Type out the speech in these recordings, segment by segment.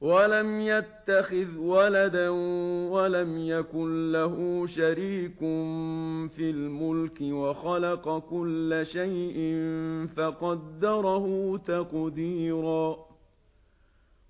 ولم يتخذ ولدا ولم يكن له شريك في الملك وخلق كل شيء فقدره تقديرا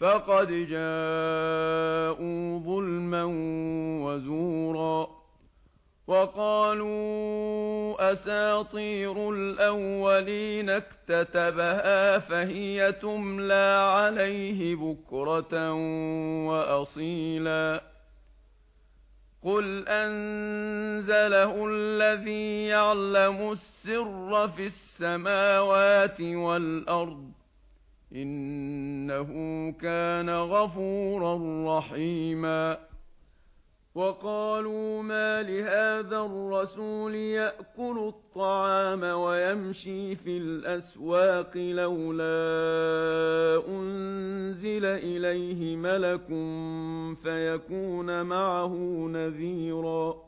فَقَدْ جَاءُوا ظُلْمًا وَزُورًا وَقَالُوا أَسَاطِيرُ الْأَوَّلِينَ اكْتَتَبَهَا فَهِيَ تُمْلَى عَلَيْهِ بُكْرَةً وَأَصِيلًا قُلْ أَنزَلَهُ الَّذِي يَعْلَمُ السِّرَّ فِي السَّمَاوَاتِ وَالْأَرْضِ إِنَّهُ كَانَ غَفُورًا رَّحِيمًا وَقَالُوا مَا لِهَذَا الرَّسُولِ يَأْكُلُ الطَّعَامَ وَيَمْشِي فِي الْأَسْوَاقِ لَوْلَا أُنْزِلَ إِلَيْهِ مَلَكٌ فَيَكُونَ مَعَهُ نَذِيرًا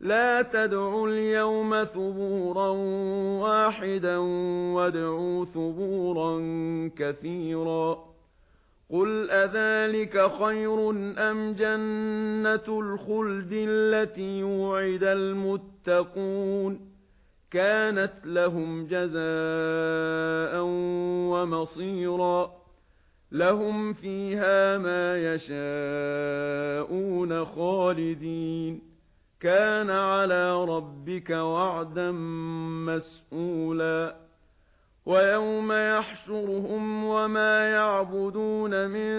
لا تدعوا اليوم ثبورا واحدا وادعوا ثبورا كثيرا. قل أذلك خير أم جنة الخلد التي يوعد المتقون؟ كانت لهم جزاء ومصيرا. لهم فيها ما يشاءون خالدين. كَانَ عَلَى رَبِّكَ وَعْدًا مَسْئُولًا وَيَوْمَ يَحْشُرُهُمْ وَمَا يَعْبُدُونَ مِن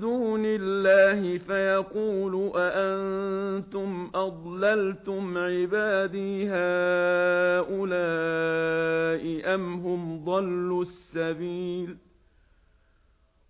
دُونِ اللَّهِ فَيَقُولُ أَأَنتُمْ أَضْلَلْتُمْ عِبَادِي هَؤُلَاءِ أَمْ هُمْ ضَلُّوا السَّبِيلَ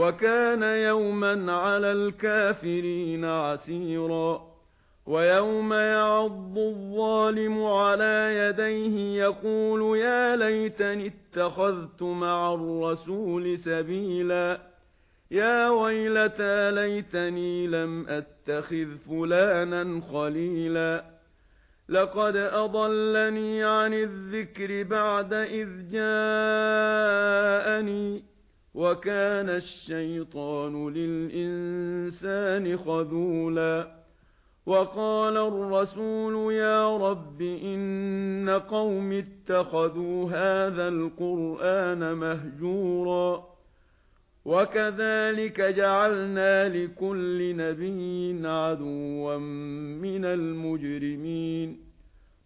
وَكَانَ يَوْمًا عَلَى الْكَافِرِينَ عَسِيرًا وَيَوْمَ يَعَضُّ الظَّالِمُ عَلَى يَدَيْهِ يَقُولُ يَا لَيْتَنِي اتَّخَذْتُ مَعَ الرَّسُولِ سَبِيلًا يَا وَيْلَتَى لَيْتَنِي لَمْ أَتَّخِذْ فُلَانًا خَلِيلًا لَقَدْ أَضَلَّنِي عَنِ الذِّكْرِ بَعْدَ إِذْ جَاءَنِي وَكَانَ الشَّيْطَانُ لِلْإِنسَانِ خَذُولًا وَقَالَ الرَّسُولُ يَا رَبِّ إِنَّ قَوْمِي اتَّخَذُوا هَذَا الْقُرْآنَ مَهْجُورًا وَكَذَلِكَ جَعَلْنَا لِكُلِّ نَبِيٍّ عَدُوًّا مِنَ الْمُجْرِمِينَ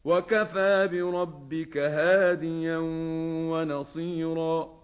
وَكَفَى بِرَبِّكَ هَادِيًا وَنَصِيرًا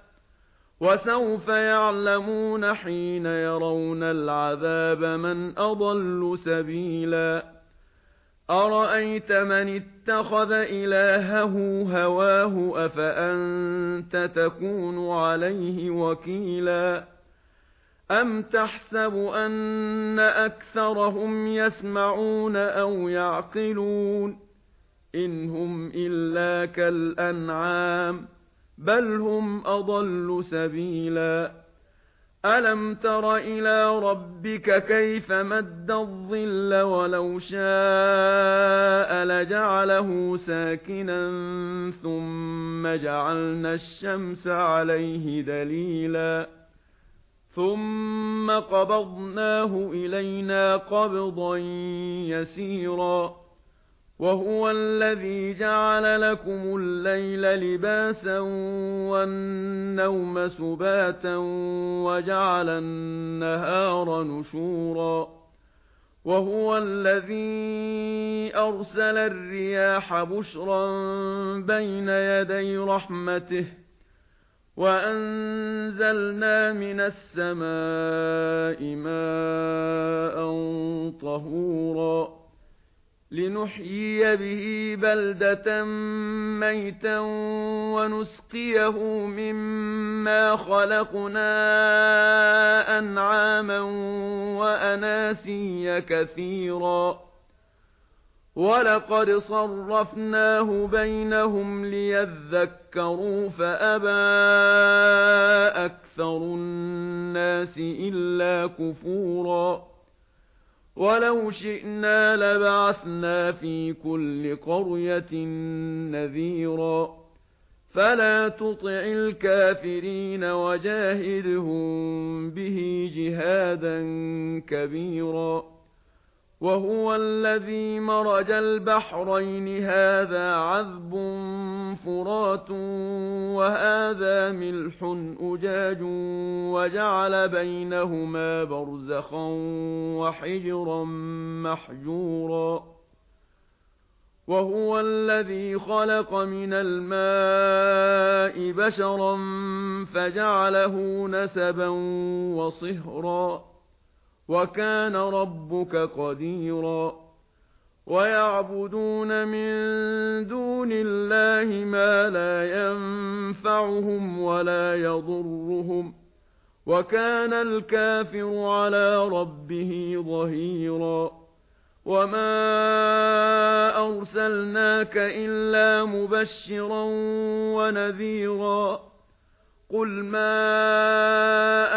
وَسَوْفَ يَعْلَمُونَ حِينَ يَرَوْنَ الْعَذَابَ مَنْ أَضَلُّ سَبِيلًا. أَرَأَيْتَ مَنِ اتَّخَذَ إِلَٰهَهُ هَوَاهُ أَفَأَنتَ تَكُونُ عَلَيْهِ وَكِيلًا. أَمْ تَحْسَبُ أَنَّ أَكْثَرَهُمْ يَسْمَعُونَ أَوْ يَعْقِلُونَ؟ إِنْ هُمْ إِلَّا كَالْأَنْعَامِ. بل هم أضل سبيلا. ألم تر إلى ربك كيف مد الظل ولو شاء لجعله ساكنا ثم جعلنا الشمس عليه دليلا. ثم قبضناه إلينا قبضا يسيرا. وَهُوَ الَّذِي جَعَلَ لَكُمُ اللَّيْلَ لِبَاسًا وَالنَّوْمَ سُبَاتًا وَجَعَلَ النَّهَارَ نُشُورًا وَهُوَ الَّذِي أَرْسَلَ الرِّيَاحَ بُشْرًا بَيْنَ يَدَيْ رَحْمَتِهِ وَأَنزَلْنَا مِنَ السَّمَاءِ لِنُحْيِيَ بِهِ بَلْدَةً مَيْتًا وَنُسْقِيَهُ مِمَّا خَلَقْنَا أَنْعَامًا وَأَنَاسِيَ كَثِيرًا وَلَقَدْ صَرَّفْنَاهُ بَيْنَهُمْ لِيَذَّكَّرُوا فَأَبَى أَكْثَرُ النَّاسِ إِلَّا كُفُورًا وَلَوْ شِئْنَا لَبَعَثْنَا فِي كُلِّ قَرْيَةٍ نَذِيرًا فَلَا تُطِعِ الْكَافِرِينَ وَجَاهِدْهُم بِهِ جِهَادًا كَبِيرًا وَهُوَ الَّذِي مَرَجَ الْبَحْرَيْنِ هَذَا عَذْبٌ فُرَاتٌ وَهَذَا مِلْحٌ أُجَاجٌ وَجَعَلَ بَيْنَهُمَا بَرْزَخًا وَحِجْرًا مَحْجُورًا وَهُوَ الَّذِي خَلَقَ مِنَ الْمَاءِ بَشَرًا فَجَعَلَهُ نَسَبًا وَصِهْرًا وَكَانَ رَبُّكَ قَدِيرًا. وَيَعْبُدُونَ مِن دُونِ اللَّهِ مَا لَا يَنفَعُهُمْ وَلَا يَضُرُّهُمْ. وَكَانَ الْكَافِرُ عَلَى رَبِّهِ ظَهِيرًا. وَمَا أَرْسَلْنَاكَ إِلَّا مُبَشِّرًا وَنَذِيرًا. قُلْ مَا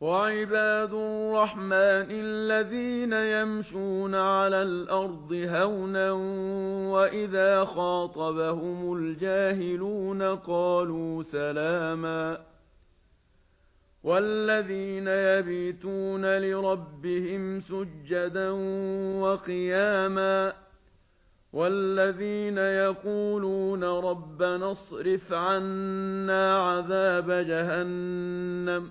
وَعِبَادُ الرَّحْمَنِ الَّذِينَ يَمْشُونَ عَلَى الْأَرْضِ هَوْنًا وَإِذَا خَاطَبَهُمُ الْجَاهِلُونَ قَالُوا سَلَامًا وَالَّذِينَ يَبِيتُونَ لِرَبِّهِمْ سُجَّدًا وَقِيَامًا وَالَّذِينَ يَقُولُونَ رَبَّنَا اصْرِفْ عَنَّا عَذَابَ جَهَنَّمَ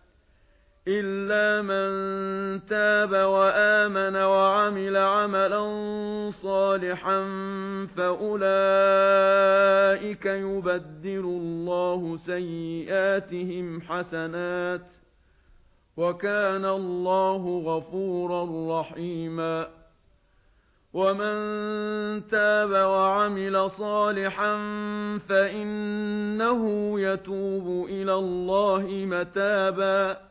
إِلَّا مَن تَابَ وَآمَنَ وَعَمِلَ عَمَلًا صَالِحًا فَأُولَئِكَ يُبَدِّلُ اللَّهُ سَيِّئَاتِهِمْ حَسَنَاتٍ وَكَانَ اللَّهُ غَفُورًا رَّحِيمًا وَمَن تَابَ وَعَمِلَ صَالِحًا فَإِنَّهُ يَتُوبُ إِلَى اللَّهِ مَتَابًا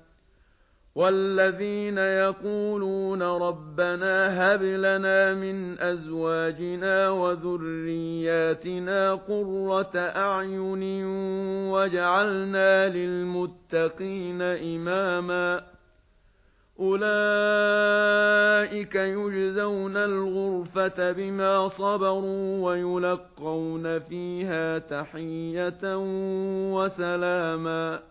والذين يقولون ربنا هب لنا من أزواجنا وذرياتنا قرة أعين واجعلنا للمتقين إماما أولئك يجزون الغرفة بما صبروا ويلقون فيها تحية وسلاما